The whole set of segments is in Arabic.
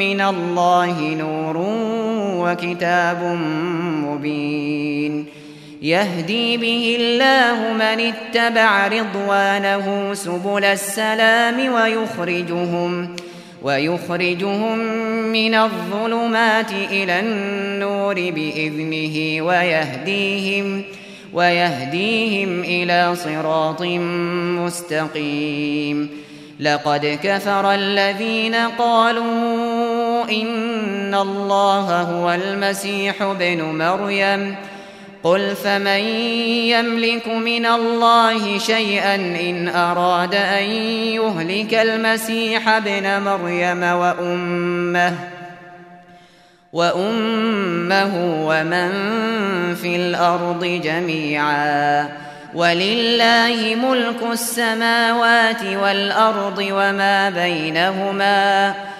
من الله نور وكتاب مبين. يهدي به الله من اتبع رضوانه سبل السلام ويخرجهم ويخرجهم من الظلمات إلى النور بإذنه ويهديهم ويهديهم إلى صراط مستقيم. لقد كفر الذين قالوا إن الله هو المسيح بن مريم. قل فمن يملك من الله شيئا إن أراد أن يهلك المسيح بن مريم وأمه وأمه ومن في الأرض جميعا. ولله ملك السماوات والأرض وما بينهما. وما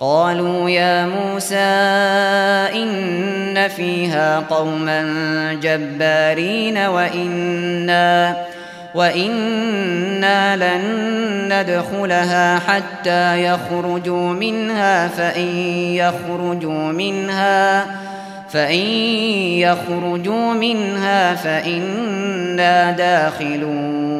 قالوا يا موسى إن فيها قوما جبارين وإنا, وإنا لن ندخلها حتى يخرجوا منها فإن يخرجوا منها فإن يخرجوا منها فإنا داخلون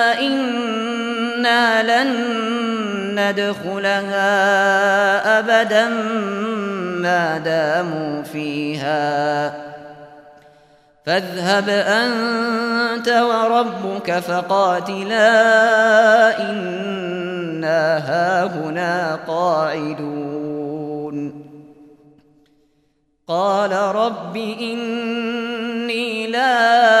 ندخلها أبدا ما داموا فيها. فاذهب أنت وربك فقاتلا إنا هاهنا قاعدون. قال رب إني لا